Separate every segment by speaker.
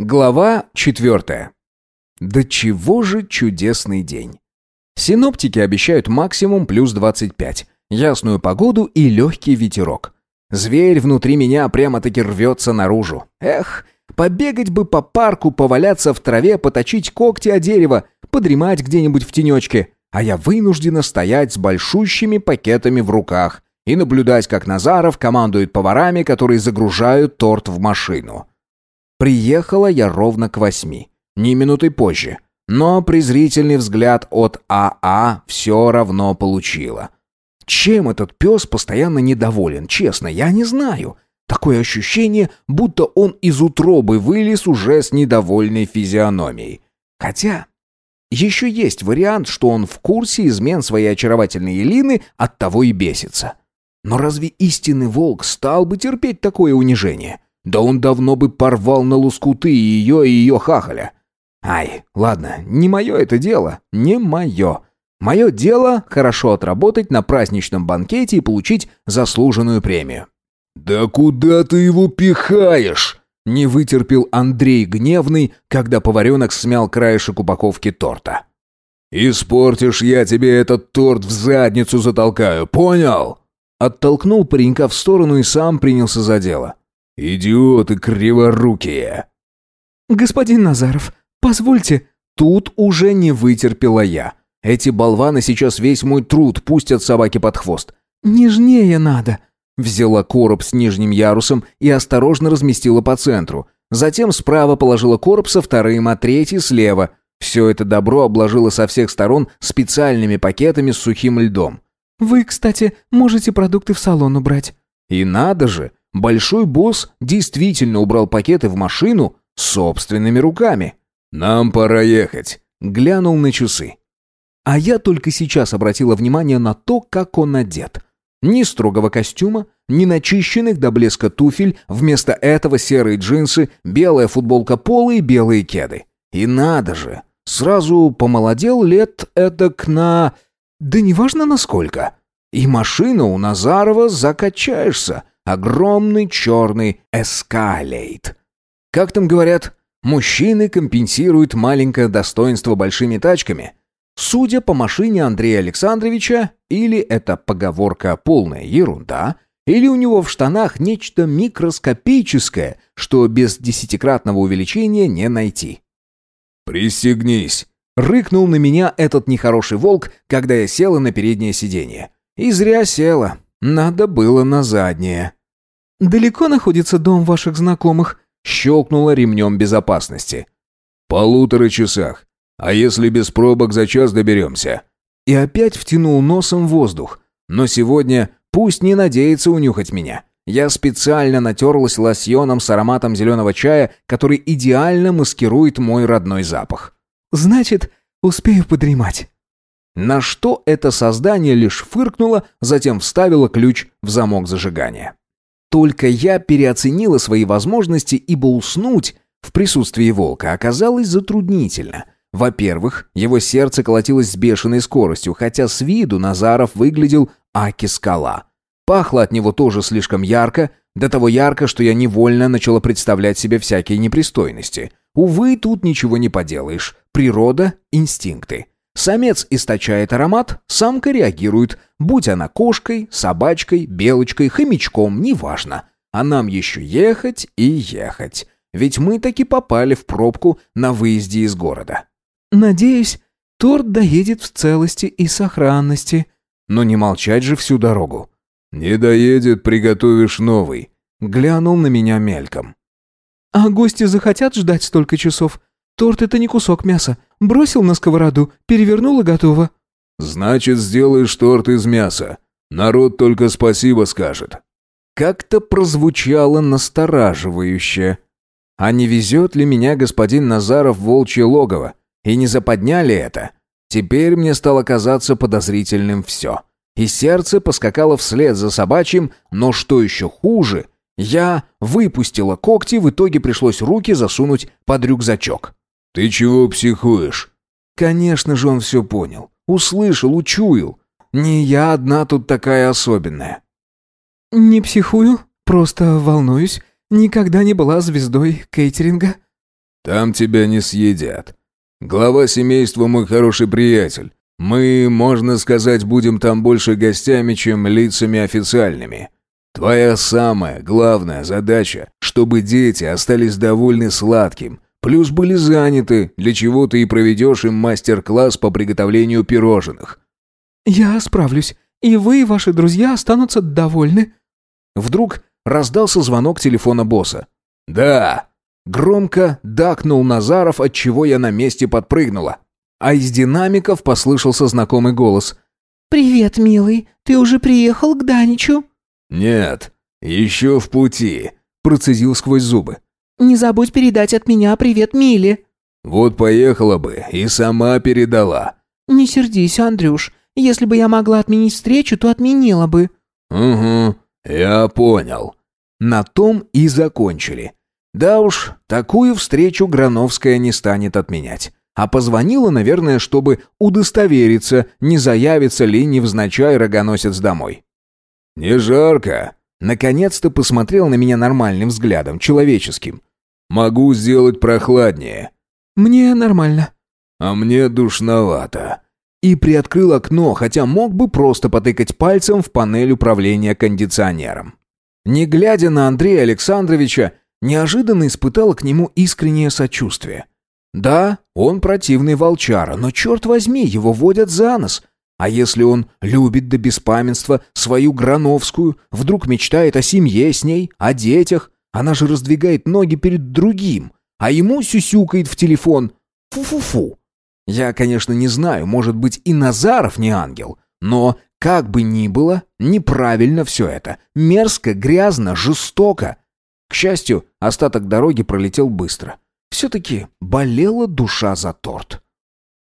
Speaker 1: Глава четвертая. Да чего же чудесный день. Синоптики обещают максимум плюс 25, ясную погоду и легкий ветерок. Зверь внутри меня прямо-таки рвется наружу. Эх, побегать бы по парку, поваляться в траве, поточить когти о дерево, подремать где-нибудь в тенечке. А я вынуждена стоять с большущими пакетами в руках и наблюдать, как Назаров командует поварами, которые загружают торт в машину. Приехала я ровно к восьми, ни минуты позже. Но презрительный взгляд от АА все равно получила. Чем этот пес постоянно недоволен, честно, я не знаю. Такое ощущение, будто он из утробы вылез уже с недовольной физиономией. Хотя, еще есть вариант, что он в курсе измен своей очаровательной Елины, оттого и бесится. Но разве истинный волк стал бы терпеть такое унижение? Да он давно бы порвал на лоскуты ее и ее хахаля. Ай, ладно, не мое это дело, не мое. Мое дело хорошо отработать на праздничном банкете и получить заслуженную премию.
Speaker 2: «Да куда ты его пихаешь?»
Speaker 1: Не вытерпел Андрей гневный, когда поваренок смял краешек упаковки торта.
Speaker 2: «Испортишь я тебе этот торт в задницу затолкаю, понял?»
Speaker 1: Оттолкнул паренька в сторону и сам принялся за дело.
Speaker 2: «Идиоты криворукие!»
Speaker 3: «Господин Назаров, позвольте...»
Speaker 1: Тут уже не вытерпела я. Эти болваны сейчас весь мой труд пустят собаке под хвост.
Speaker 3: «Нежнее надо!»
Speaker 1: Взяла короб с нижним ярусом и осторожно разместила по центру. Затем справа положила короб со вторым, а третий слева. Все это добро обложила со всех сторон специальными пакетами с сухим льдом.
Speaker 3: «Вы, кстати, можете продукты в салон убрать».
Speaker 1: И надо же, Большой босс действительно убрал пакеты в машину собственными руками.
Speaker 2: «Нам пора ехать», —
Speaker 1: глянул на часы. А я только сейчас обратила внимание на то, как он одет. Ни строгого костюма, ни начищенных до блеска туфель, вместо этого серые джинсы, белая футболка пола и белые кеды. И надо же, сразу помолодел лет эдак на... Да неважно насколько. И машина у Назарова закачаешься, огромный черный эскалейт. Как там говорят, мужчины компенсируют маленькое достоинство большими тачками. Судя по машине Андрея Александровича, или это поговорка полная ерунда, или у него в штанах нечто микроскопическое, что без десятикратного увеличения не найти.
Speaker 2: «Пристегнись!»
Speaker 1: — рыкнул на меня этот нехороший волк, когда я села на переднее сиденье. И зря села. Надо было на заднее.
Speaker 3: «Далеко находится дом ваших знакомых?»
Speaker 1: Щелкнула ремнем безопасности.
Speaker 2: «Полутора часах. А если без пробок за час доберемся?»
Speaker 1: И опять втянул носом воздух. Но сегодня пусть не надеется унюхать меня. Я специально натерлась лосьоном с ароматом зеленого чая, который идеально маскирует мой родной запах.
Speaker 3: «Значит, успею подремать».
Speaker 1: На что это создание лишь фыркнуло, затем вставило ключ в замок зажигания. Только я переоценила свои возможности, ибо уснуть в присутствии волка оказалось затруднительно. Во-первых, его сердце колотилось с бешеной скоростью, хотя с виду Назаров выглядел аки-скала. Пахло от него тоже слишком ярко, до того ярко, что я невольно начала представлять себе всякие непристойности. Увы, тут ничего не поделаешь. Природа, инстинкты. Самец источает аромат, самка реагирует, будь она кошкой, собачкой, белочкой, хомячком, неважно. А нам еще ехать и ехать. Ведь мы таки попали в пробку на выезде из города.
Speaker 3: «Надеюсь, торт доедет в целости и сохранности».
Speaker 1: Но не молчать же всю дорогу.
Speaker 2: «Не доедет, приготовишь новый».
Speaker 1: Глянул на меня мельком.
Speaker 3: «А гости захотят ждать столько часов? Торт — это не кусок мяса. Бросил на сковороду, перевернул и готово».
Speaker 2: «Значит, сделаешь торт из мяса. Народ только спасибо скажет».
Speaker 1: Как-то прозвучало настораживающе. А не везет ли меня господин Назаров в волчье логово? И не заподняли это? Теперь мне стало казаться подозрительным все. И сердце поскакало вслед за собачьим, но что еще хуже, я выпустила когти, в итоге пришлось руки засунуть под рюкзачок.
Speaker 2: «Ты чего психуешь?»
Speaker 1: Конечно же он все понял. Услышал, учуял. Не я одна тут такая особенная.
Speaker 3: «Не психую, просто волнуюсь. Никогда не была звездой кейтеринга».
Speaker 2: Там тебя не съедят. Глава семейства мой хороший приятель. Мы, можно сказать, будем там больше гостями, чем лицами официальными. Твоя самая главная задача, чтобы дети остались довольны сладким, плюс были заняты, для чего ты и проведешь им мастер-класс по приготовлению пирожных».
Speaker 3: «Я справлюсь, и вы и ваши друзья останутся довольны».
Speaker 1: Вдруг раздался звонок телефона босса.
Speaker 2: «Да!»
Speaker 1: Громко дакнул Назаров, от чего я на месте подпрыгнула. А из динамиков послышался знакомый голос.
Speaker 4: «Привет, милый. Ты уже приехал к Даничу?»
Speaker 2: «Нет, еще в пути», — процедил сквозь зубы.
Speaker 4: «Не забудь передать от меня привет Миле».
Speaker 2: «Вот поехала бы и сама передала».
Speaker 4: «Не сердись, Андрюш. Если бы я могла отменить встречу, то отменила бы».
Speaker 2: «Угу, я понял».
Speaker 1: На том и закончили. Да уж, такую встречу Грановская не станет отменять. А позвонила, наверное, чтобы удостовериться, не заявится ли невзначай рогоносец домой.
Speaker 2: «Не жарко?»
Speaker 1: Наконец-то посмотрел на меня нормальным взглядом, человеческим.
Speaker 2: «Могу сделать прохладнее».
Speaker 3: «Мне нормально».
Speaker 2: «А мне душновато».
Speaker 1: И приоткрыл окно, хотя мог бы просто потыкать пальцем в панель управления кондиционером. Не глядя на Андрея Александровича, неожиданно испытала к нему искреннее сочувствие. Да, он противный волчара, но черт возьми, его водят за нос. А если он любит до беспамятства свою Грановскую, вдруг мечтает о семье с ней, о детях, она же раздвигает ноги перед другим, а ему сюсюкает в телефон. Фу-фу-фу. Я, конечно, не знаю, может быть и Назаров не ангел, но, как бы ни было, неправильно все это. Мерзко, грязно, жестоко. К счастью, остаток дороги пролетел быстро. Все-таки болела душа за торт.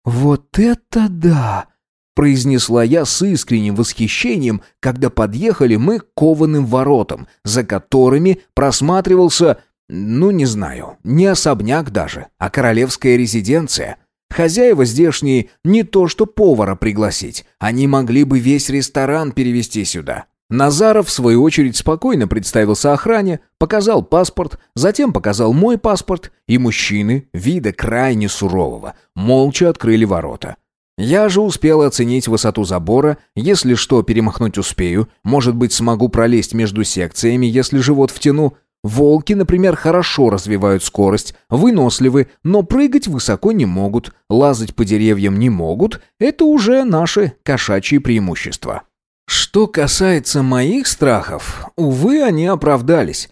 Speaker 1: «Вот это да!» — произнесла я с искренним восхищением, когда подъехали мы к кованым воротам, за которыми просматривался, ну не знаю, не особняк даже, а королевская резиденция. Хозяева здешние не то что повара пригласить, они могли бы весь ресторан перевести сюда. Назаров, в свою очередь, спокойно представился охране, показал паспорт, затем показал мой паспорт, и мужчины, вида крайне сурового, молча открыли ворота. Я же успел оценить высоту забора, если что, перемахнуть успею, может быть, смогу пролезть между секциями, если живот втяну. Волки, например, хорошо развивают скорость, выносливы, но прыгать высоко не могут, лазать по деревьям не могут, это уже наши кошачьи преимущества. Что касается моих страхов, увы, они оправдались.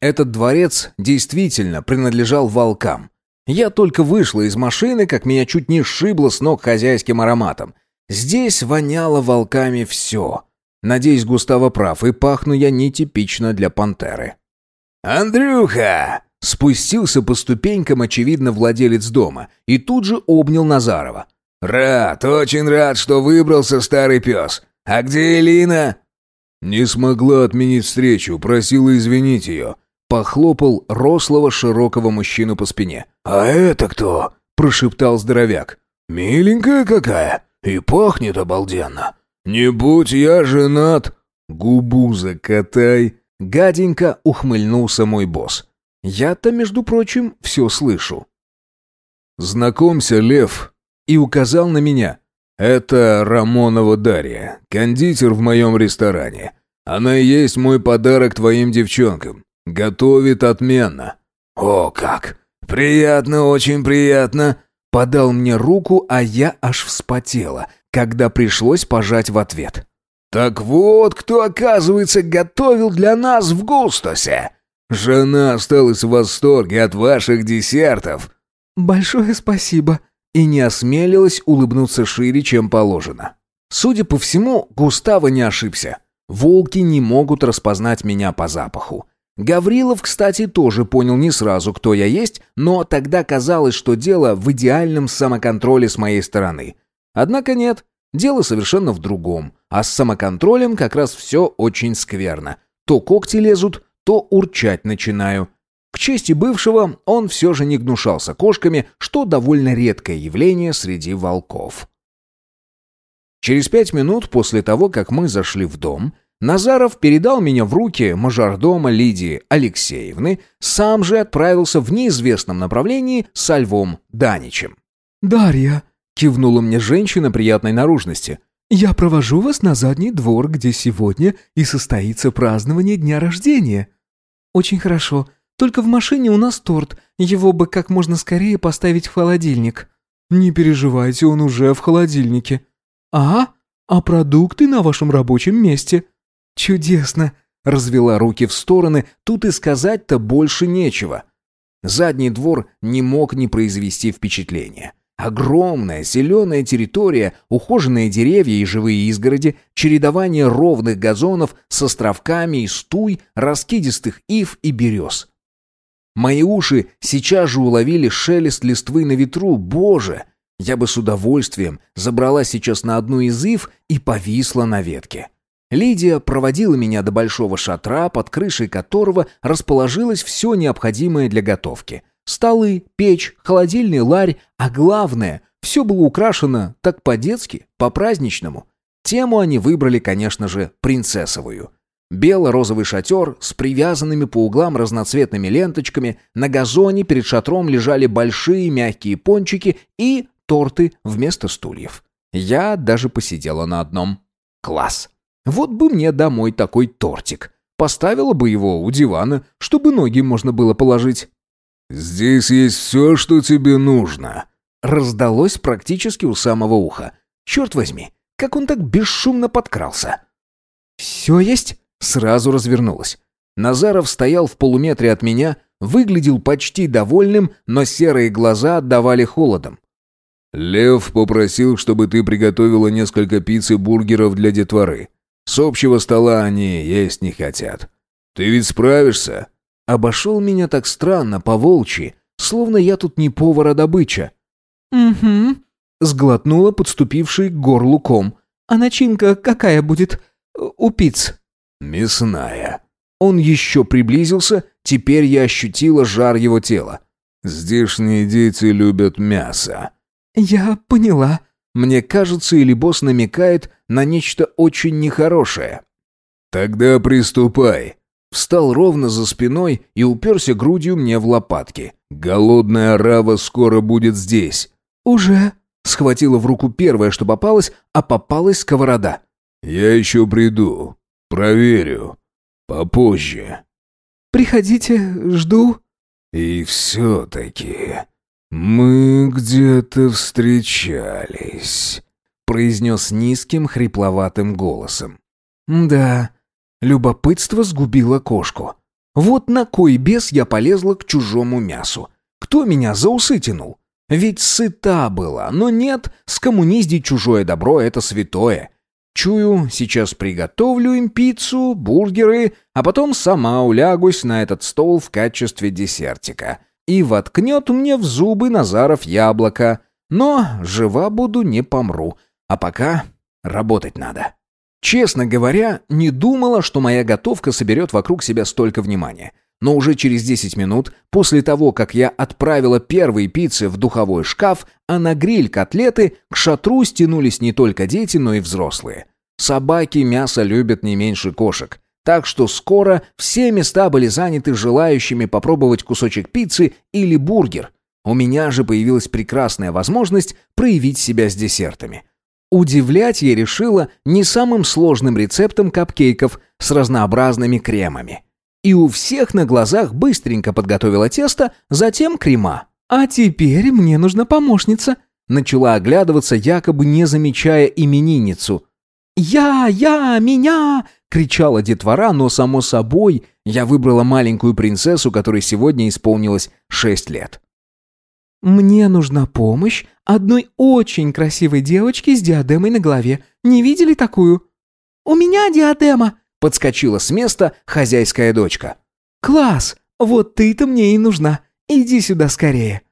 Speaker 1: Этот дворец действительно принадлежал волкам. Я только вышла из машины, как меня чуть не сшибло с ног хозяйским ароматом. Здесь воняло волками все. Надеюсь, Густаво прав, и пахну я нетипично для пантеры.
Speaker 2: «Андрюха!»
Speaker 1: Спустился по ступенькам, очевидно, владелец дома, и тут же обнял Назарова.
Speaker 2: «Рад, очень рад, что выбрался старый пес. «А где Элина?» «Не смогла отменить встречу, просила извинить ее».
Speaker 1: Похлопал рослого широкого мужчину по спине.
Speaker 2: «А это кто?» – прошептал здоровяк. «Миленькая какая и пахнет обалденно. Не будь я женат...»
Speaker 1: «Губу закатай!» – гаденько ухмыльнулся мой босс. «Я-то, между прочим, все слышу».
Speaker 2: «Знакомься, Лев!» и указал на меня – «Это Рамонова Дарья, кондитер в моем ресторане. Она и есть мой подарок твоим девчонкам. Готовит отменно».
Speaker 1: «О, как! Приятно, очень приятно!» Подал мне руку, а я аж вспотела, когда пришлось пожать в ответ. «Так вот, кто, оказывается, готовил для нас в Густосе!»
Speaker 2: «Жена осталась в восторге от ваших десертов!»
Speaker 3: «Большое спасибо!»
Speaker 1: и не осмелилась улыбнуться шире, чем положено. Судя по всему, Густаво не ошибся. Волки не могут распознать меня по запаху. Гаврилов, кстати, тоже понял не сразу, кто я есть, но тогда казалось, что дело в идеальном самоконтроле с моей стороны. Однако нет, дело совершенно в другом, а с самоконтролем как раз все очень скверно. То когти лезут, то урчать начинаю. К чести бывшего, он все же не гнушался кошками, что довольно редкое явление среди волков. Через пять минут после того, как мы зашли в дом, Назаров передал меня в руки мажордома Лидии Алексеевны, сам же отправился в неизвестном направлении со Львом Даничем.
Speaker 3: «Дарья», — кивнула мне женщина приятной наружности, «я провожу вас на задний двор, где сегодня и состоится празднование дня рождения». «Очень хорошо. Только в машине у нас торт. Его бы как можно скорее поставить в холодильник». «Не переживайте, он уже в холодильнике». «А? А продукты на вашем рабочем месте?»
Speaker 1: «Чудесно!» — развела руки в стороны, тут и сказать-то больше нечего. Задний двор не мог не произвести впечатления. Огромная зеленая территория, ухоженные деревья и живые изгороди, чередование ровных газонов с островками из туй, раскидистых ив и берез. Мои уши сейчас же уловили шелест листвы на ветру. Боже! Я бы с удовольствием забрала сейчас на одну из ив и повисла на ветке. Лидия проводила меня до большого шатра, под крышей которого расположилось все необходимое для готовки. Столы, печь, холодильный ларь, а главное, все было украшено так по-детски, по-праздничному. Тему они выбрали, конечно же, принцессовую. Бело-розовый шатер с привязанными по углам разноцветными ленточками, на газоне перед шатром лежали большие мягкие пончики и торты вместо стульев. Я даже посидела на одном. Класс! Вот бы мне домой такой тортик. Поставила бы его у дивана, чтобы ноги можно было положить.
Speaker 2: «Здесь есть все, что тебе нужно», —
Speaker 1: раздалось практически у самого уха. «Черт возьми, как он так бесшумно подкрался!» «Все есть?» — сразу развернулась. Назаров стоял в полуметре от меня, выглядел почти довольным, но серые глаза отдавали холодом.
Speaker 2: «Лев попросил, чтобы ты приготовила несколько пицц и бургеров для детворы. С общего стола они есть не хотят. Ты ведь справишься?»
Speaker 1: Обошел меня так странно, по-волчьи, словно я тут не повар, а добыча.
Speaker 3: «Угу», — сглотнула подступивший к горлу ком. «А начинка какая будет у пиц?»
Speaker 2: «Мясная».
Speaker 1: Он еще приблизился, теперь я ощутила жар его тела.
Speaker 2: «Здешние дети любят мясо».
Speaker 3: «Я поняла»,
Speaker 1: мне кажется, или босс намекает на нечто очень нехорошее.
Speaker 2: «Тогда приступай».
Speaker 1: Встал ровно за спиной и уперся грудью мне в лопатки.
Speaker 2: «Голодная рава скоро будет здесь».
Speaker 3: «Уже?»
Speaker 1: Схватила в руку первое, что попалось, а попалась сковорода.
Speaker 2: «Я еще приду. Проверю. Попозже».
Speaker 3: «Приходите, жду».
Speaker 2: «И все-таки...» «Мы где-то встречались», — произнес низким хрипловатым голосом.
Speaker 1: «Да, любопытство сгубило кошку. Вот на кой бес я полезла к чужому мясу? Кто меня за усы тянул? Ведь сыта была, но нет, скоммуниздить чужое добро — это святое. Чую, сейчас приготовлю им пиццу, бургеры, а потом сама улягусь на этот стол в качестве десертика» и воткнет мне в зубы Назаров яблоко. Но жива буду, не помру. А пока работать надо. Честно говоря, не думала, что моя готовка соберет вокруг себя столько внимания. Но уже через 10 минут, после того, как я отправила первые пиццы в духовой шкаф, а на гриль котлеты, к шатру стянулись не только дети, но и взрослые. Собаки мясо любят не меньше кошек. Так что скоро все места были заняты желающими попробовать кусочек пиццы или бургер. У меня же появилась прекрасная возможность проявить себя с десертами. Удивлять я решила не самым сложным рецептом капкейков с разнообразными кремами. И у всех на глазах быстренько подготовила тесто, затем крема.
Speaker 3: «А теперь мне нужна помощница»,
Speaker 1: начала оглядываться, якобы не замечая именинницу.
Speaker 3: «Я, я, меня!» кричала детвора, но, само собой, я выбрала маленькую принцессу, которой сегодня исполнилось шесть лет. «Мне нужна помощь одной очень красивой девочки с диадемой на голове. Не видели такую?» «У меня диадема!» — подскочила с места хозяйская дочка. «Класс! Вот ты-то мне и нужна. Иди сюда скорее!»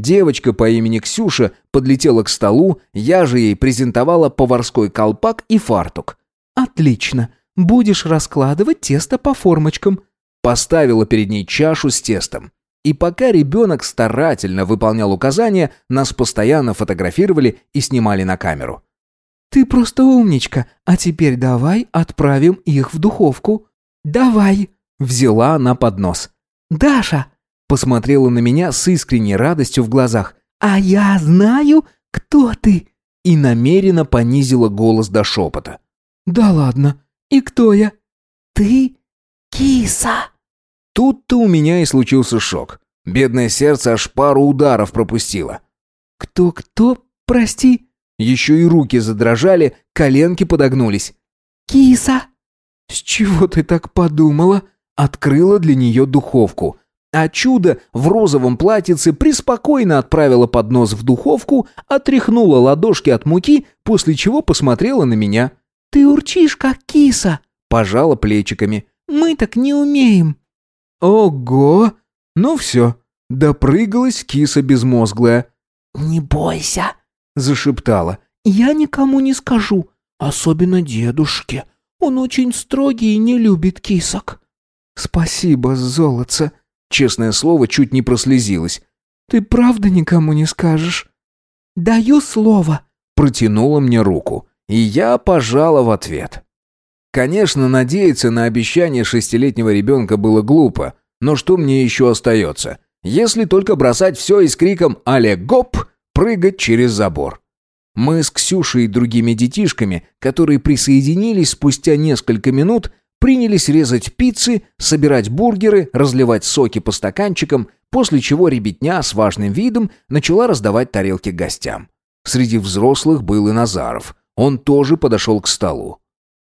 Speaker 1: Девочка по имени Ксюша подлетела к столу, я же ей презентовала поварской колпак и фартук.
Speaker 3: «Отлично! Будешь раскладывать тесто по формочкам».
Speaker 1: Поставила перед ней чашу с тестом. И пока ребенок старательно выполнял указания, нас постоянно фотографировали и снимали на камеру.
Speaker 3: Ты просто умничка, а теперь давай отправим их в духовку. Давай, взяла она поднос. Даша посмотрела на меня с искренней радостью в глазах. А я знаю, кто ты, и намеренно понизила голос до шепота. Да ладно. И кто я? Ты киса. Тут-то у меня и случился шок. Бедное сердце аж пару ударов пропустило. Кто-кто, прости? Еще и руки задрожали, коленки подогнулись. «Киса!» «С чего ты так подумала?» Открыла для нее духовку. А чудо в розовом платьице преспокойно отправила поднос в духовку, отряхнула ладошки от муки, после чего посмотрела на меня. «Ты урчишь, как киса!» Пожала плечиками. «Мы так не умеем!» «Ого! Ну все, допрыгалась киса безмозглая». «Не бойся!» зашептала. «Я никому не скажу, особенно дедушке. Он очень строгий и не любит кисок». «Спасибо, золотце!» Честное слово, чуть не прослезилась. «Ты правда никому не скажешь?» «Даю слово!» Протянула мне руку, и я пожала в ответ. Конечно, надеяться на обещание шестилетнего ребенка было глупо, но что мне еще остается? Если только бросать все и с криком «Але гоп!» прыгать через забор. Мы с Ксюшей и другими детишками, которые присоединились спустя несколько минут, принялись резать пиццы, собирать бургеры, разливать соки по стаканчикам, после чего ребятня с важным видом начала раздавать тарелки гостям. Среди взрослых был и Назаров. Он тоже подошел к столу.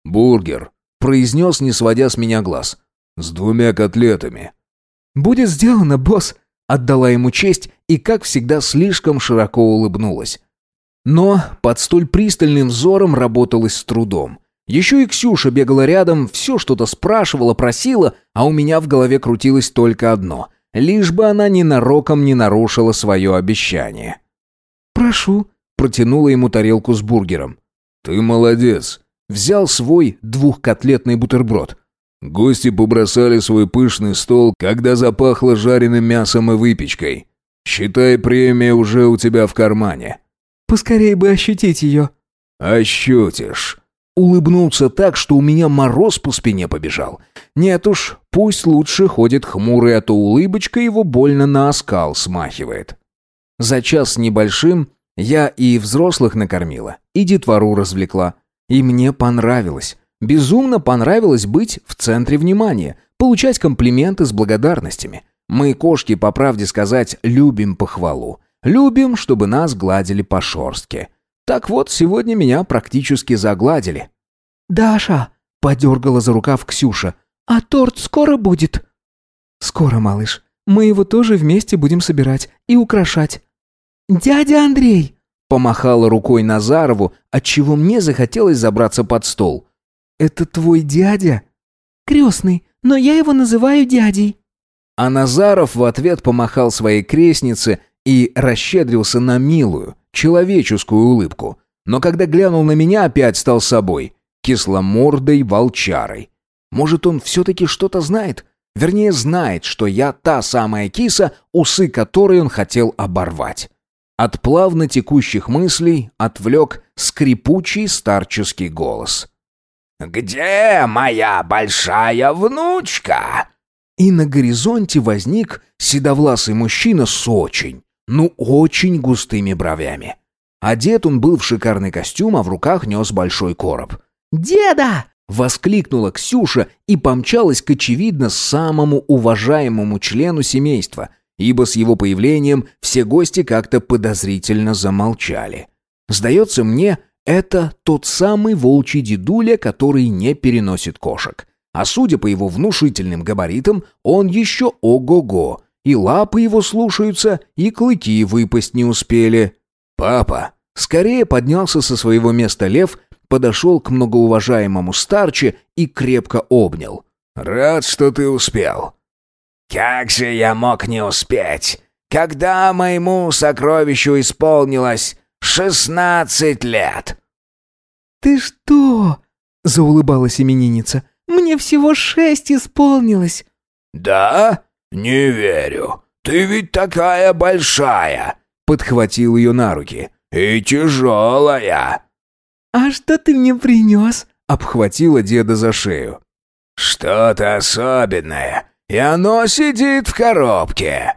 Speaker 3: «Бургер», — произнес, не сводя с меня глаз. «С двумя котлетами». «Будет сделано, босс», Отдала ему честь и, как всегда, слишком широко улыбнулась. Но под столь пристальным взором работалось с трудом. Еще и Ксюша бегала рядом, все что-то спрашивала, просила, а у меня в голове крутилось только одно. Лишь бы она ненароком не нарушила свое обещание. «Прошу», — протянула ему тарелку с бургером. «Ты молодец», — взял свой двухкотлетный бутерброд. Гости побросали свой пышный стол, когда запахло жареным мясом и выпечкой. Считай, премия уже у тебя в кармане. Поскорее бы ощутить ее. Ощутишь. Улыбнулся так, что у меня мороз по спине побежал. Нет уж, пусть лучше ходит хмурый, а то улыбочка его больно на оскал смахивает. За час с небольшим я и взрослых накормила, и детвору развлекла. И мне понравилось. Безумно понравилось быть в центре внимания, получать комплименты с благодарностями. Мы, кошки, по правде сказать, любим похвалу. Любим, чтобы нас гладили по шорстке. Так вот, сегодня меня практически загладили. «Даша!» — подергала за рукав Ксюша. «А торт скоро будет?» «Скоро, малыш. Мы его тоже вместе будем собирать и украшать». «Дядя Андрей!» — помахала рукой Назарову, отчего мне захотелось забраться под стол. «Это твой дядя?» «Крестный, но я его называю дядей». А Назаров в ответ помахал своей крестнице и расщедрился на милую, человеческую улыбку. Но когда глянул на меня, опять стал собой, кисломордой волчарой. Может, он все-таки что-то знает? Вернее, знает, что я та самая киса, усы которой он хотел оборвать. От плавно текущих мыслей отвлек скрипучий старческий голос. «Где моя большая внучка?» И на горизонте возник седовласый мужчина с очень, ну очень густыми бровями. Одет он был в шикарный костюм, а в руках нес большой короб. «Деда!» — воскликнула Ксюша и помчалась к очевидно самому уважаемому члену семейства, ибо с его появлением все гости как-то подозрительно замолчали. Сдается мне, это тот самый волчий дедуля, который не переносит кошек. А судя по его внушительным габаритам, он еще ого-го. И лапы его слушаются, и клыки выпасть не успели. «Папа!» Скорее поднялся со своего места лев, подошел к многоуважаемому старче и крепко обнял. «Рад, что ты успел». «Как же я мог не успеть? Когда моему сокровищу исполнилось шестнадцать лет!» «Ты что?» — заулыбалась именинница. «Мне всего шесть исполнилось».
Speaker 2: «Да? Не верю. Ты ведь такая большая!» — подхватил ее на руки. «И тяжелая!»
Speaker 4: «А что ты мне принес?»
Speaker 1: Обхватила деда за шею.
Speaker 2: «Что-то особенное, и оно сидит в коробке».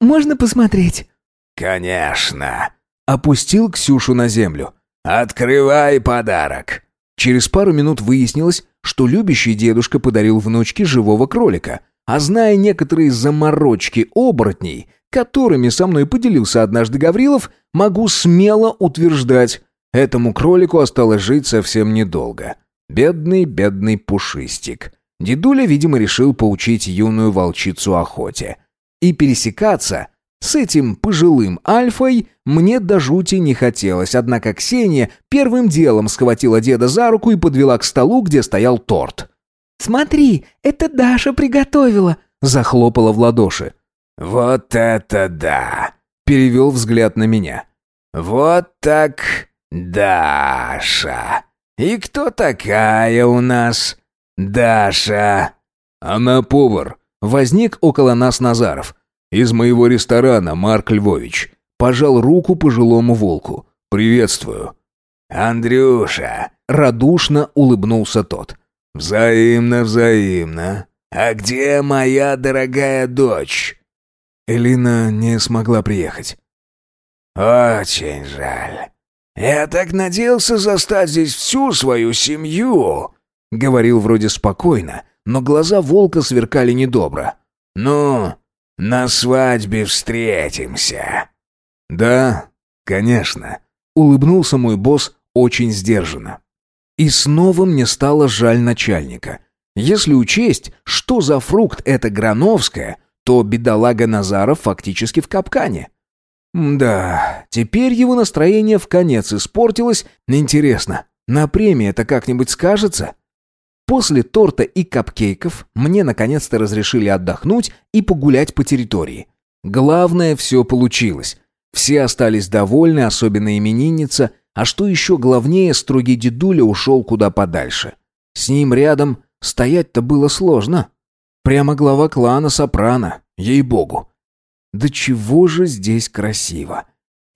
Speaker 4: «Можно посмотреть?»
Speaker 2: «Конечно».
Speaker 1: Опустил Ксюшу на землю.
Speaker 2: «Открывай подарок».
Speaker 1: Через пару минут выяснилось, что любящий дедушка подарил внучке живого кролика. А зная некоторые заморочки оборотней, которыми со мной поделился однажды Гаврилов, могу смело утверждать, этому кролику осталось жить совсем недолго. Бедный, бедный пушистик. Дедуля, видимо, решил поучить юную волчицу охоте. И пересекаться с этим пожилым альфой мне до жути не хотелось, однако Ксения первым делом схватила деда за руку и подвела к столу, где стоял торт.
Speaker 4: «Смотри, это Даша приготовила!»
Speaker 1: Захлопала в ладоши.
Speaker 2: «Вот это да!»
Speaker 1: Перевел взгляд на меня.
Speaker 2: «Вот так Даша! И кто такая у нас Даша?»
Speaker 1: «Она повар», — возник около нас Назаров. «Из моего ресторана, Марк Львович». Пожал руку пожилому волку. «Приветствую».
Speaker 2: «Андрюша!»
Speaker 1: — радушно улыбнулся тот.
Speaker 2: «Взаимно, взаимно. А где моя дорогая дочь?»
Speaker 1: Элина не смогла приехать.
Speaker 2: «Очень жаль. Я так надеялся застать здесь всю свою семью», —
Speaker 1: говорил вроде спокойно, но глаза волка сверкали недобро.
Speaker 2: «Ну, на свадьбе встретимся».
Speaker 1: «Да, конечно», — улыбнулся мой босс очень сдержанно. И снова мне стало жаль начальника. Если учесть, что за фрукт это Грановская, то бедолага Назаров фактически в капкане. Да, теперь его настроение в конец испортилось. Интересно, на премии это как-нибудь скажется? После торта и капкейков мне наконец-то разрешили отдохнуть и погулять по территории. Главное, все получилось. Все остались довольны, особенно именинница, а что еще главнее, строгий дедуля ушел куда подальше. С ним рядом стоять-то было сложно. Прямо глава клана Сопрано, ей-богу. Да чего же здесь красиво.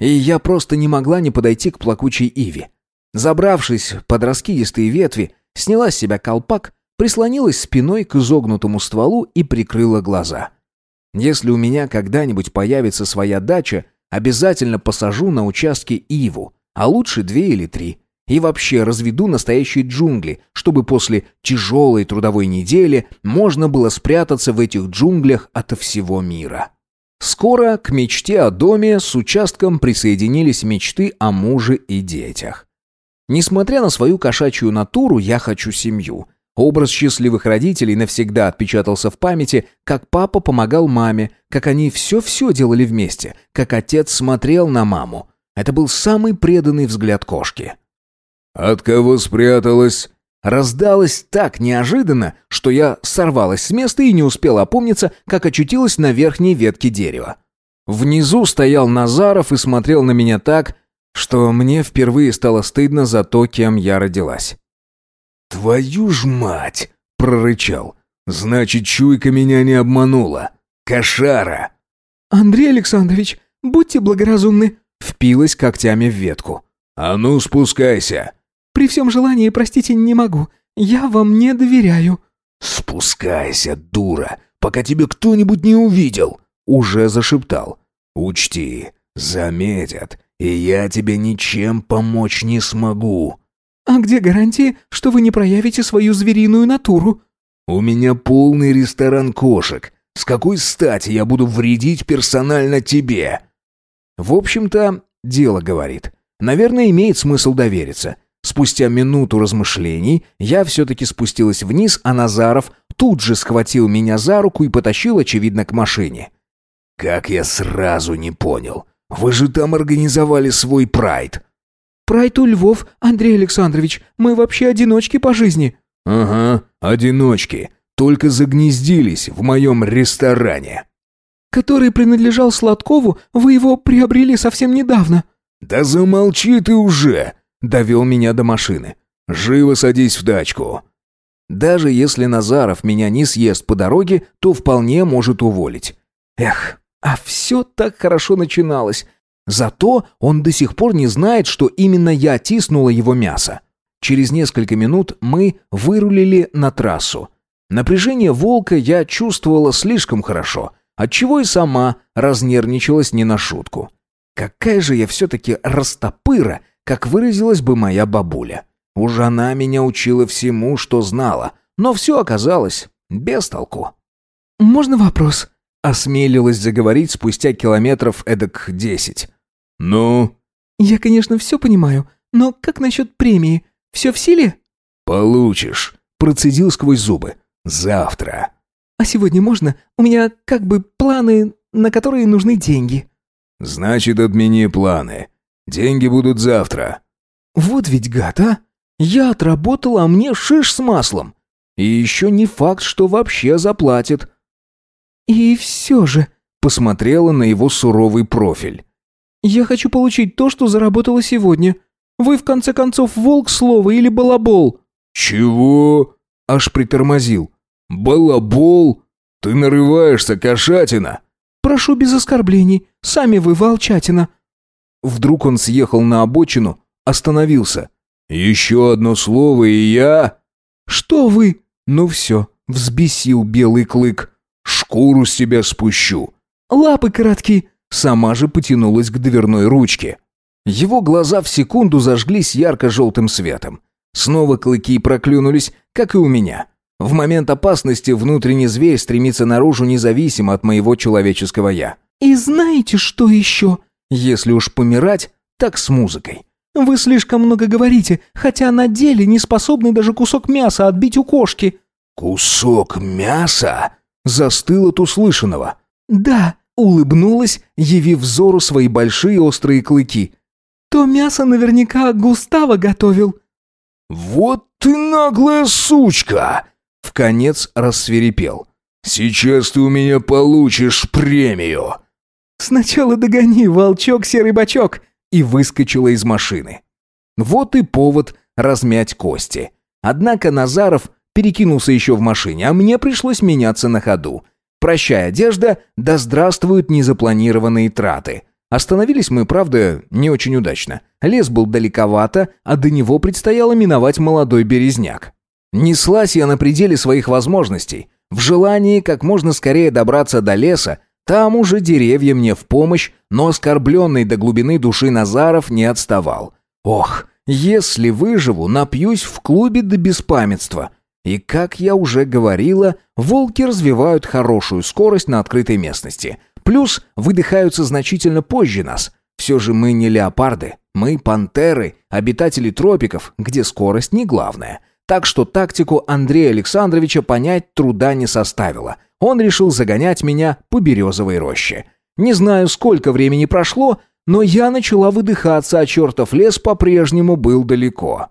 Speaker 1: И я просто не могла не подойти к плакучей иве. Забравшись под раскидистые ветви, сняла с себя колпак, прислонилась спиной к изогнутому стволу и прикрыла глаза. Если у меня когда-нибудь появится своя дача, обязательно посажу на участке иву, а лучше две или три. И вообще разведу настоящие джунгли, чтобы после тяжелой трудовой недели можно было спрятаться в этих джунглях ото всего мира. Скоро к мечте о доме с участком присоединились мечты о муже и детях. Несмотря на свою кошачью натуру, я хочу семью. Образ счастливых родителей навсегда отпечатался в памяти, как папа помогал маме, как они все-все делали вместе, как отец смотрел на маму. Это был самый преданный взгляд кошки.
Speaker 2: «От кого спряталась?»
Speaker 1: Раздалось так неожиданно, что я сорвалась с места и не успела опомниться, как очутилась на верхней ветке дерева. Внизу стоял Назаров и смотрел на меня так, что мне впервые стало стыдно за то, кем я родилась.
Speaker 2: «Твою ж мать!» — прорычал. «Значит, чуйка меня не обманула. Кошара!»
Speaker 4: «Андрей Александрович, будьте благоразумны!»
Speaker 1: — впилась когтями в ветку.
Speaker 2: «А ну, спускайся!»
Speaker 4: При всем желании, простите, не могу. Я вам не доверяю».
Speaker 2: «Спускайся, дура, пока тебя кто-нибудь не увидел!»
Speaker 1: Уже зашептал.
Speaker 2: «Учти, заметят, и я тебе ничем помочь не смогу».
Speaker 4: «А где гарантии, что вы не проявите свою звериную натуру?»
Speaker 2: «У меня полный ресторан кошек. С какой стати я буду вредить персонально тебе?»
Speaker 1: В общем-то, дело говорит. Наверное, имеет смысл довериться. Спустя минуту размышлений я все-таки спустилась вниз, а Назаров тут же схватил меня за руку и потащил, очевидно, к машине.
Speaker 2: «Как я сразу не понял. Вы же там организовали свой прайд».
Speaker 4: «Прайд у Львов, Андрей Александрович. Мы вообще одиночки по жизни».
Speaker 2: «Ага, одиночки. Только загнездились в моем ресторане».
Speaker 4: «Который принадлежал Сладкову, вы его приобрели совсем недавно».
Speaker 2: «Да замолчи ты уже!» Довел меня до машины. «Живо садись в тачку».
Speaker 1: Даже если Назаров меня не съест по дороге, то вполне может уволить. Эх, а все так хорошо начиналось. Зато он до сих пор не знает, что именно я тиснула его мясо. Через несколько минут мы вырулили на трассу. Напряжение волка я чувствовала слишком хорошо, отчего и сама разнервничалась не на шутку. Какая же я все-таки растопыра, как выразилась бы моя бабуля. Уж она меня учила всему, что знала, но все оказалось без толку.
Speaker 4: «Можно вопрос?»
Speaker 1: — осмелилась заговорить спустя километров эдак десять.
Speaker 2: «Ну?»
Speaker 4: «Я, конечно, все понимаю, но как насчет премии? Все в силе?»
Speaker 2: «Получишь», —
Speaker 1: процедил сквозь зубы. «Завтра».
Speaker 4: «А сегодня можно? У меня как бы планы, на которые нужны деньги».
Speaker 2: «Значит, отмени планы. Деньги будут завтра».
Speaker 1: «Вот ведь гад, а! Я отработал, а мне шиш с маслом. И еще не факт, что вообще заплатит».
Speaker 4: «И все же...»
Speaker 1: — посмотрела на его суровый профиль.
Speaker 4: «Я хочу получить то, что заработала сегодня. Вы, в конце концов, волк слово или балабол?»
Speaker 2: «Чего?»
Speaker 1: — аж притормозил.
Speaker 2: «Балабол? Ты нарываешься, кошатина!»
Speaker 4: «Прошу без оскорблений. Сами вы волчатина».
Speaker 1: Вдруг он съехал на обочину, остановился.
Speaker 2: «Еще одно слово, и я...»
Speaker 4: «Что вы?»
Speaker 1: «Ну все, взбесил белый клык.
Speaker 2: Шкуру с тебя спущу».
Speaker 4: «Лапы короткие».
Speaker 1: Сама же потянулась к дверной ручке. Его глаза в секунду зажглись ярко-желтым светом. Снова клыки проклюнулись, как и у меня. В момент опасности внутренний зверь стремится наружу независимо от моего человеческого «я».
Speaker 4: «И знаете, что еще?»
Speaker 1: Если уж помирать, так с музыкой.
Speaker 4: «Вы слишком много говорите, хотя на деле не способны даже кусок мяса отбить у кошки».
Speaker 2: «Кусок мяса?»
Speaker 1: Застыл от услышанного.
Speaker 4: «Да», —
Speaker 1: улыбнулась, явив взору свои большие острые клыки.
Speaker 4: «То мясо наверняка Густава готовил».
Speaker 2: «Вот ты наглая сучка!»
Speaker 1: В конец рассверепел.
Speaker 2: «Сейчас ты у меня получишь премию!»
Speaker 4: «Сначала догони, волчок серый бачок!»
Speaker 1: И выскочила из машины. Вот и повод размять кости. Однако Назаров перекинулся еще в машине, а мне пришлось меняться на ходу. Прощай, одежда, да здравствуют незапланированные траты. Остановились мы, правда, не очень удачно. Лес был далековато, а до него предстояло миновать молодой березняк. Неслась я на пределе своих возможностей. В желании как можно скорее добраться до леса, там уже деревья мне в помощь, но оскорбленный до глубины души Назаров не отставал. Ох, если выживу, напьюсь в клубе до беспамятства. И, как я уже говорила, волки развивают хорошую скорость на открытой местности. Плюс выдыхаются значительно позже нас. Все же мы не леопарды, мы пантеры, обитатели тропиков, где скорость не главная. Так что тактику Андрея Александровича понять труда не составило. Он решил загонять меня по березовой роще. Не знаю, сколько времени прошло, но я начала выдыхаться, а чертов лес по-прежнему был далеко.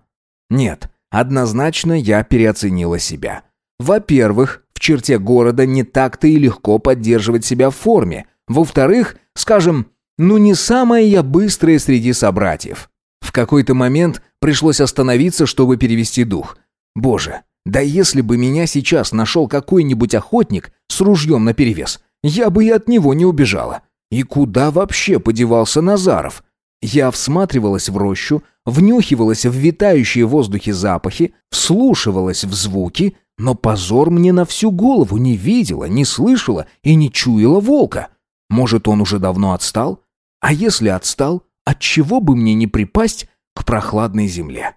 Speaker 1: Нет, однозначно я переоценила себя. Во-первых, в черте города не так-то и легко поддерживать себя в форме. Во-вторых, скажем, ну не самая я быстрая среди собратьев. В какой-то момент пришлось остановиться, чтобы перевести дух. Боже, да если бы меня сейчас нашел какой-нибудь охотник с ружьем наперевес, я бы и от него не убежала. И куда вообще подевался Назаров? Я всматривалась в рощу, внюхивалась в витающие в воздухе запахи, вслушивалась в звуки, но позор мне на всю голову не видела, не слышала и не чуяла волка. Может, он уже давно отстал? А если отстал, отчего бы мне не припасть к прохладной земле?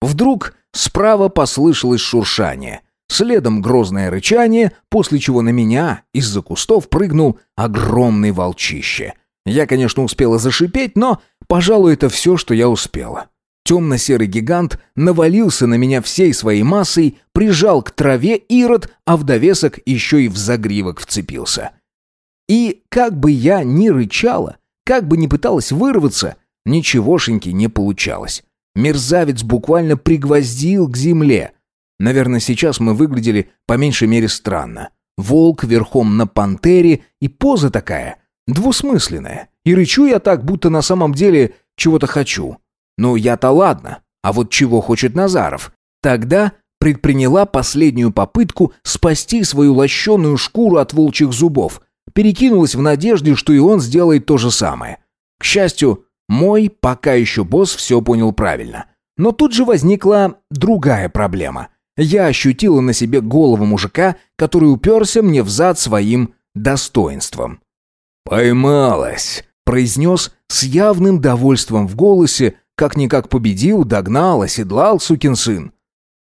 Speaker 1: Вдруг Справа послышалось шуршание. Следом грозное рычание, после чего на меня из-за кустов прыгнул огромный волчище. Я, конечно, успела зашипеть, но, пожалуй, это все, что я успела. Темно-серый гигант навалился на меня всей своей массой, прижал к траве ирод, а в довесок еще и в загривок вцепился. И как бы я ни рычала, как бы ни пыталась вырваться, ничегошеньки не получалось. Мерзавец буквально пригвоздил к земле. Наверное, сейчас мы выглядели по меньшей мере странно. Волк верхом на пантере, и поза такая, двусмысленная. И рычу я так, будто на самом деле чего-то хочу. Ну, я-то ладно, а вот чего хочет Назаров? Тогда предприняла последнюю попытку спасти свою лощеную шкуру от волчьих зубов. Перекинулась в надежде, что и он сделает то же самое. К счастью, мой пока еще босс все понял правильно. Но тут же возникла другая проблема. Я ощутила на себе голову мужика, который уперся мне в зад своим достоинством.
Speaker 2: «Поймалась!»
Speaker 1: — произнес с явным довольством в голосе, как-никак победил, догнал, оседлал сукин сын.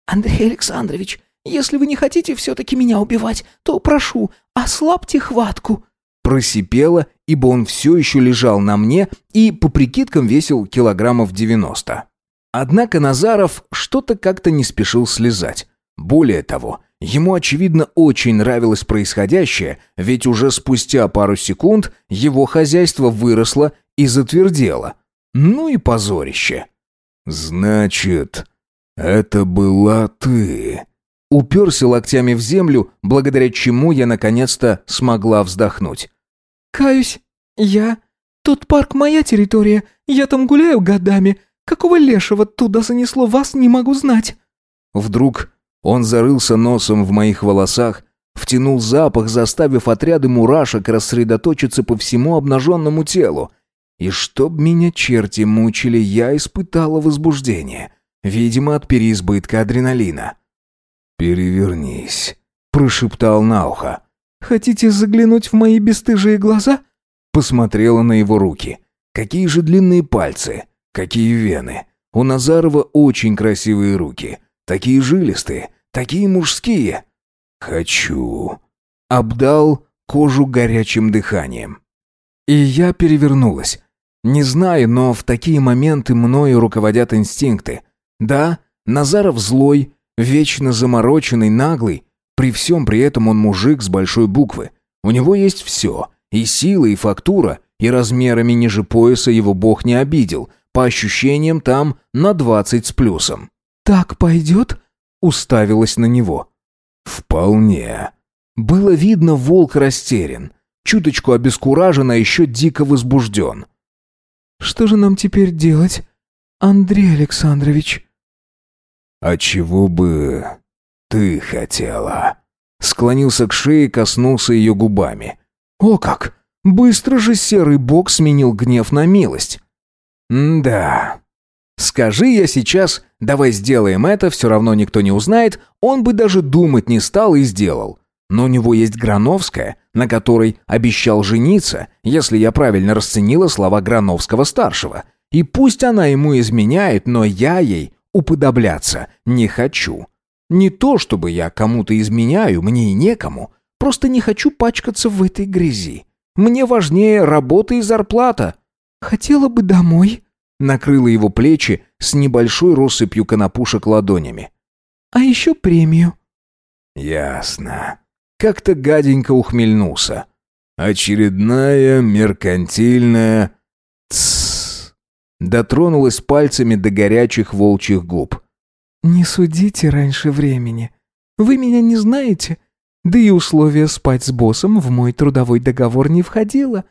Speaker 4: «Андрей Александрович, если вы не хотите все-таки меня убивать, то прошу, ослабьте хватку».
Speaker 1: Просипела, ибо он все еще лежал на мне и, по прикидкам, весил килограммов девяносто. Однако Назаров что-то как-то не спешил слезать. Более того, ему, очевидно, очень нравилось происходящее, ведь уже спустя пару секунд его хозяйство выросло и затвердело. Ну и позорище.
Speaker 2: «Значит, это была ты?»
Speaker 1: Уперся локтями в землю, благодаря чему я наконец-то смогла вздохнуть.
Speaker 4: «Каюсь, я... Тот парк моя территория, я там гуляю годами. Какого лешего туда занесло, вас не могу знать».
Speaker 1: Вдруг он зарылся носом в моих волосах, втянул запах, заставив отряды мурашек рассредоточиться по всему обнаженному телу. И чтоб меня черти мучили, я испытала возбуждение. Видимо, от переизбытка адреналина.
Speaker 2: «Перевернись», —
Speaker 1: прошептал на ухо.
Speaker 4: «Хотите заглянуть в мои бесстыжие глаза?»
Speaker 1: Посмотрела на его руки. Какие же длинные пальцы, какие вены. У Назарова очень красивые руки. Такие жилистые, такие мужские.
Speaker 2: «Хочу».
Speaker 1: Обдал кожу горячим дыханием. И я перевернулась. Не знаю, но в такие моменты мною руководят инстинкты. Да, Назаров злой, вечно замороченный, наглый. При всем при этом он мужик с большой буквы. У него есть все. И сила, и фактура, и размерами ниже пояса его бог не обидел. По ощущениям там на двадцать с плюсом.
Speaker 4: «Так пойдет?»
Speaker 1: Уставилась на него.
Speaker 2: «Вполне».
Speaker 1: Было видно, волк растерян. Чуточку обескуражен, а еще дико возбужден.
Speaker 4: «Что же нам теперь делать, Андрей Александрович?»
Speaker 2: «А чего бы ты хотела?»
Speaker 1: Склонился к шее, коснулся ее губами. «О как! Быстро же серый бог сменил гнев на милость!» «Да...» Скажи я сейчас, давай сделаем это, все равно никто не узнает, он бы даже думать не стал и сделал. Но у него есть Грановская, на которой обещал жениться, если я правильно расценила слова Грановского-старшего. И пусть она ему изменяет, но я ей уподобляться не хочу. Не то, чтобы я кому-то изменяю, мне и некому. Просто не хочу пачкаться в этой грязи. Мне важнее работа и зарплата.
Speaker 4: Хотела бы домой.
Speaker 1: Накрыла его плечи с небольшой россыпью конопушек ладонями.
Speaker 4: А еще премию.
Speaker 2: Ясно.
Speaker 1: Как-то гаденько ухмельнулся.
Speaker 2: Очередная меркантильная...
Speaker 1: Дотронулась пальцами до горячих волчьих губ.
Speaker 4: «Не судите раньше времени. Вы меня не знаете. Да и условие спать с боссом в мой трудовой договор не входило.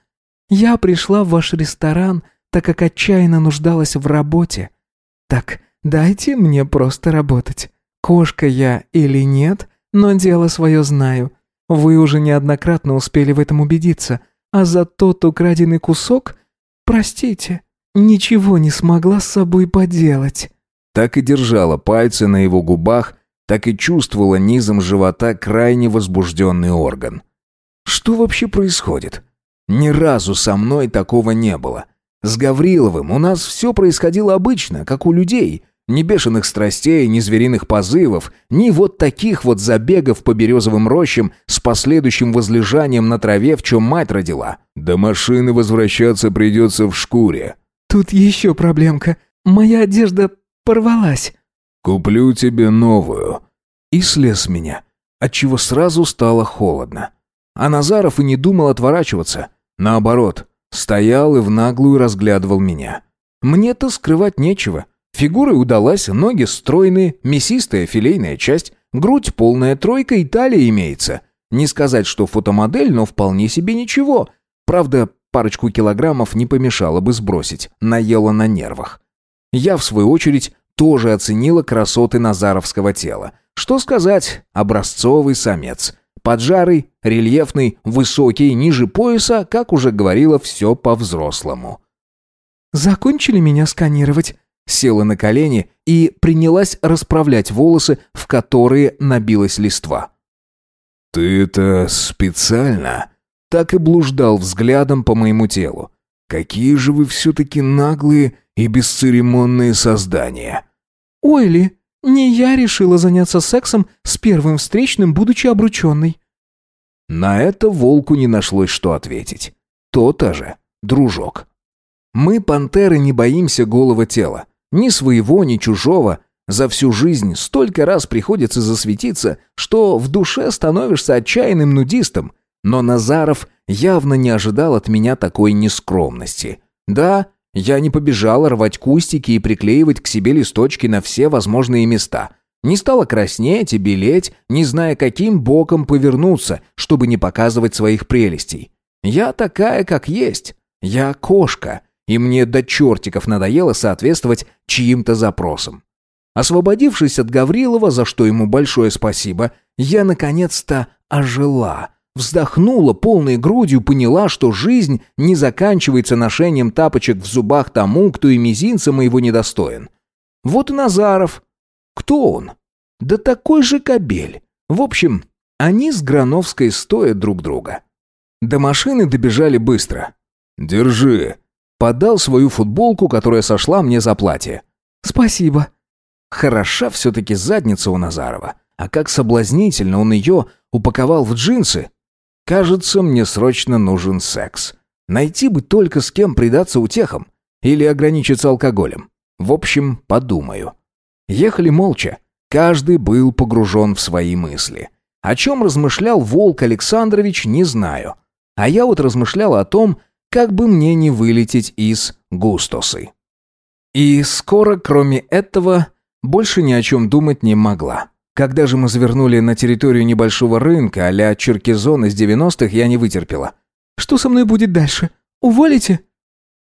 Speaker 4: Я пришла в ваш ресторан, так как отчаянно нуждалась в работе. Так дайте мне просто работать. Кошка я или нет, но дело свое знаю. Вы уже неоднократно успели в этом убедиться, а за тот украденный кусок, простите, ничего не смогла с собой поделать».
Speaker 1: Так и держала пальцы на его губах, так и чувствовала низом живота крайне возбужденный орган. Что вообще происходит? Ни разу со мной такого не было. С Гавриловым у нас все происходило обычно, как у людей. Ни бешеных страстей, ни звериных позывов, ни вот таких вот забегов по березовым рощам с последующим возлежанием на траве, в чем мать родила.
Speaker 2: До машины возвращаться придется в шкуре.
Speaker 4: Тут еще проблемка. Моя одежда порвалась.
Speaker 2: Куплю тебе новую.
Speaker 1: И слез меня, отчего сразу стало холодно. А Назаров и не думал отворачиваться. Наоборот, стоял и в наглую разглядывал меня. Мне-то скрывать нечего. Фигура удалась, ноги стройные, мясистая филейная часть, грудь полная тройка и талия имеется. Не сказать, что фотомодель, но вполне себе ничего. Правда, парочку килограммов не помешало бы сбросить, наела на нервах. Я, в свою очередь, тоже оценила красоты назаровского тела. Что сказать, образцовый самец. Поджарый, рельефный, высокий, ниже пояса, как уже говорила, все по-взрослому.
Speaker 4: закончили меня сканировать?»
Speaker 1: Села на колени и принялась расправлять волосы, в которые набилась листва.
Speaker 2: «Ты это специально?»
Speaker 1: Так и блуждал взглядом по моему телу.
Speaker 2: «Какие же вы все-таки наглые и бесцеремонные создания!»
Speaker 4: «Ойли, не я решила заняться сексом с первым встречным, будучи обрученной».
Speaker 1: На это волку не нашлось, что ответить. То-то же, дружок. Мы, пантеры, не боимся голого тела. Ни своего, ни чужого. За всю жизнь столько раз приходится засветиться, что в душе становишься отчаянным нудистом. Но Назаров явно не ожидал от меня такой нескромности. Да, я не побежала рвать кустики и приклеивать к себе листочки на все возможные места. Не стала краснеть и белеть, не зная, каким боком повернуться, чтобы не показывать своих прелестей. Я такая, как есть. Я кошка, и мне до чертиков надоело соответствовать чьим-то запросам. Освободившись от Гаврилова, за что ему большое спасибо, я наконец-то ожила, вздохнула полной грудью, поняла, что жизнь не заканчивается ношением тапочек в зубах тому, кто и мизинца моего недостоин. Вот и Назаров. Кто он? Да такой же кобель. В общем, они с Грановской стоят друг друга. До машины добежали быстро.
Speaker 2: «Держи»,
Speaker 1: Подал свою футболку, которая сошла мне за платье.
Speaker 4: «Спасибо».
Speaker 1: Хороша все-таки задница у Назарова. А как соблазнительно он ее упаковал в джинсы. Кажется, мне срочно нужен секс. Найти бы только с кем предаться утехам. Или ограничиться алкоголем. В общем, подумаю. Ехали молча. Каждый был погружен в свои мысли. О чем размышлял Волк Александрович, не знаю. А я вот размышлял о том, как бы мне не вылететь из Густосы. И скоро, кроме этого, больше ни о чем думать не могла. Когда же мы завернули на территорию небольшого рынка а-ля Черкизон из 90-х, я не вытерпела.
Speaker 4: «Что со мной будет дальше? Уволите?»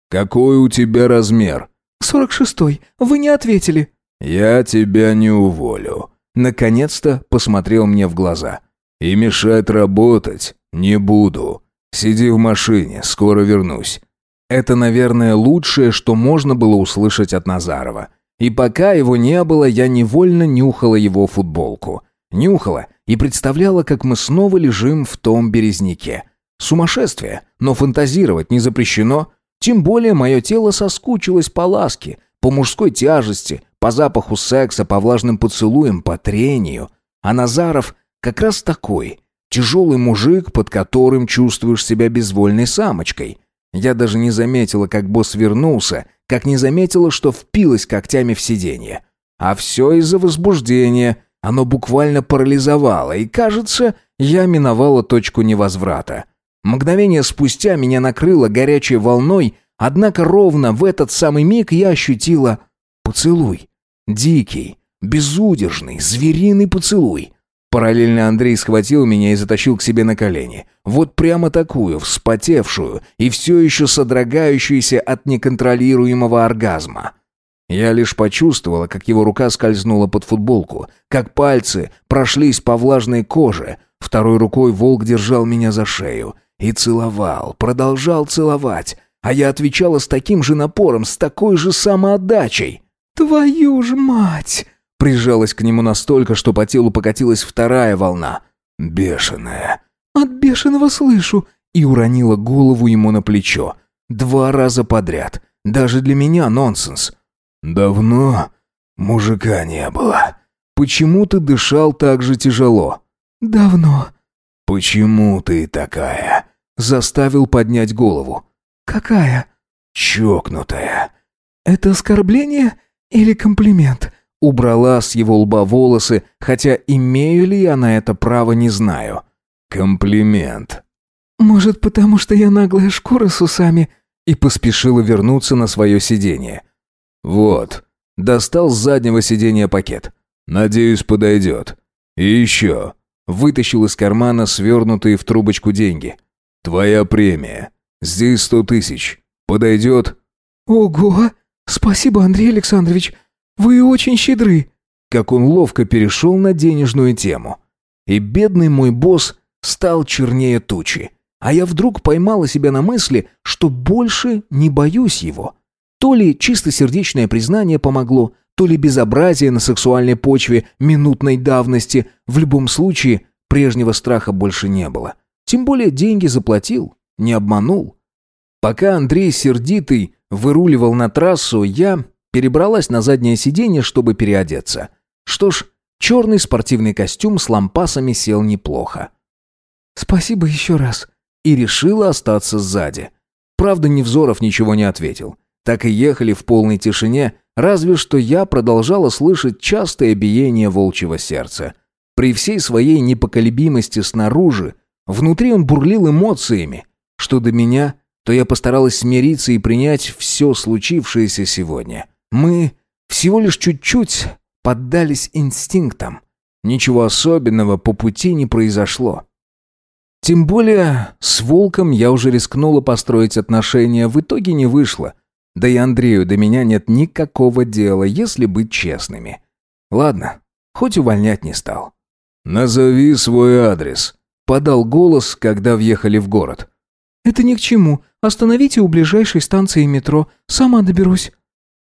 Speaker 2: «Какой у тебя размер?»
Speaker 4: «Сорок шестой. Вы не ответили».
Speaker 2: «Я тебя не уволю».
Speaker 1: Наконец-то посмотрел мне в глаза.
Speaker 2: «И мешать работать не буду. «Сиди в машине, скоро вернусь».
Speaker 1: Это, наверное, лучшее, что можно было услышать от Назарова. И пока его не было, я невольно нюхала его футболку. Нюхала и представляла, как мы снова лежим в том березняке. Сумасшествие, но фантазировать не запрещено. Тем более мое тело соскучилось по ласке, по мужской тяжести, по запаху секса, по влажным поцелуям, по трению. А Назаров как раз такой – Тяжелый мужик, под которым чувствуешь себя безвольной самочкой. Я даже не заметила, как босс вернулся, как не заметила, что впилась когтями в сиденье. А все из-за возбуждения. Оно буквально парализовало, и, кажется, я миновала точку невозврата. Мгновение спустя меня накрыло горячей волной, однако ровно в этот самый миг я ощутила поцелуй. Дикий, безудержный, звериный поцелуй. Параллельно Андрей схватил меня и затащил к себе на колени. Вот прямо такую, вспотевшую и все еще содрогающуюся от неконтролируемого оргазма. Я лишь почувствовала, как его рука скользнула под футболку, как пальцы прошлись по влажной коже. Второй рукой волк держал меня за шею и целовал, продолжал целовать, а я отвечала с таким же напором, с такой же самоотдачей.
Speaker 4: «Твою ж мать!»
Speaker 1: Прижалась к нему настолько, что по телу покатилась вторая волна. Бешеная.
Speaker 4: «От бешеного слышу!»
Speaker 1: И уронила голову ему на плечо. Два раза подряд. Даже для меня нонсенс.
Speaker 2: «Давно мужика не было.
Speaker 1: Почему ты дышал так же тяжело?»
Speaker 4: «Давно».
Speaker 2: «Почему ты такая?»
Speaker 1: Заставил поднять голову.
Speaker 4: «Какая?»
Speaker 2: «Чокнутая».
Speaker 4: «Это оскорбление или комплимент?»
Speaker 1: Убрала с его лба волосы, хотя имею ли я на это право, не знаю.
Speaker 2: Комплимент.
Speaker 4: «Может, потому что я наглая шкура с усами?»
Speaker 1: И поспешила вернуться на свое сиденье.
Speaker 2: «Вот».
Speaker 1: Достал с заднего сиденья пакет.
Speaker 2: «Надеюсь, подойдет. И еще».
Speaker 1: Вытащил из кармана свернутые в трубочку деньги.
Speaker 2: «Твоя премия. Здесь сто тысяч. Подойдет?»
Speaker 4: «Ого! Спасибо, Андрей Александрович. «Вы очень щедры!»
Speaker 1: Как он ловко перешел на денежную тему. И бедный мой босс стал чернее тучи. А я вдруг поймала себя на мысли, что больше не боюсь его. То ли чистосердечное признание помогло, то ли безобразие на сексуальной почве минутной давности. В любом случае, прежнего страха больше не было. Тем более деньги заплатил, не обманул. Пока Андрей сердитый выруливал на трассу, я перебралась на заднее сиденье, чтобы переодеться. Что ж, черный спортивный костюм с лампасами сел неплохо.
Speaker 4: «Спасибо еще раз»,
Speaker 1: и решила остаться сзади. Правда, Невзоров ничего не ответил. Так и ехали в полной тишине, разве что я продолжала слышать частое биение волчьего сердца. При всей своей непоколебимости снаружи, внутри он бурлил эмоциями. Что до меня, то я постаралась смириться и принять все случившееся сегодня. Мы всего лишь чуть-чуть поддались инстинктам. Ничего особенного по пути не произошло. Тем более с Волком я уже рискнула построить отношения, в итоге не вышло. Да и Андрею до меня нет никакого дела, если быть честными. Ладно, хоть увольнять не стал.
Speaker 2: «Назови свой адрес», —
Speaker 1: подал голос, когда въехали в город.
Speaker 4: «Это ни к чему. Остановите у ближайшей станции метро. Сама доберусь».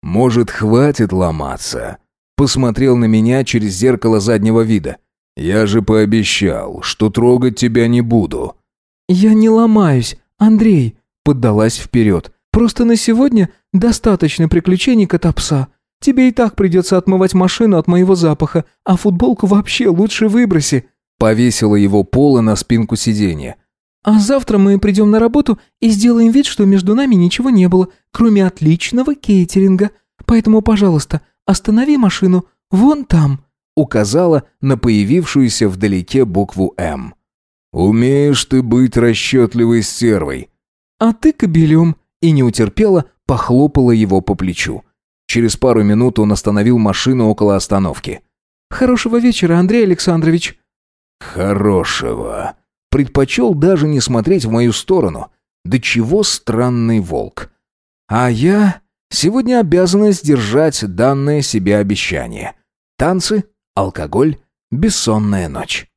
Speaker 2: «Может, хватит ломаться?» Посмотрел на меня через зеркало заднего вида. «Я же пообещал, что трогать тебя не буду».
Speaker 4: «Я не ломаюсь, Андрей», — поддалась вперед. «Просто на сегодня достаточно приключений кота пса. Тебе и так придется отмывать машину от моего запаха, а футболку вообще лучше выброси».
Speaker 1: Повесила его поло на спинку сиденья.
Speaker 4: «А завтра мы придем на работу и сделаем вид, что между нами ничего не было, кроме отличного кейтеринга. Поэтому, пожалуйста, останови машину вон там»
Speaker 1: указала на появившуюся вдалеке букву «М».
Speaker 2: «Умеешь ты быть расчетливой стервой».
Speaker 4: «А ты кобелем»,
Speaker 1: и не утерпела, похлопала его по плечу. Через пару минут он остановил машину около остановки.
Speaker 4: «Хорошего вечера, Андрей Александрович».
Speaker 2: «Хорошего».
Speaker 1: Предпочел даже не смотреть в мою сторону. Да чего странный волк. А я сегодня обязана сдержать данное себе обещание. Танцы, алкоголь, бессонная ночь.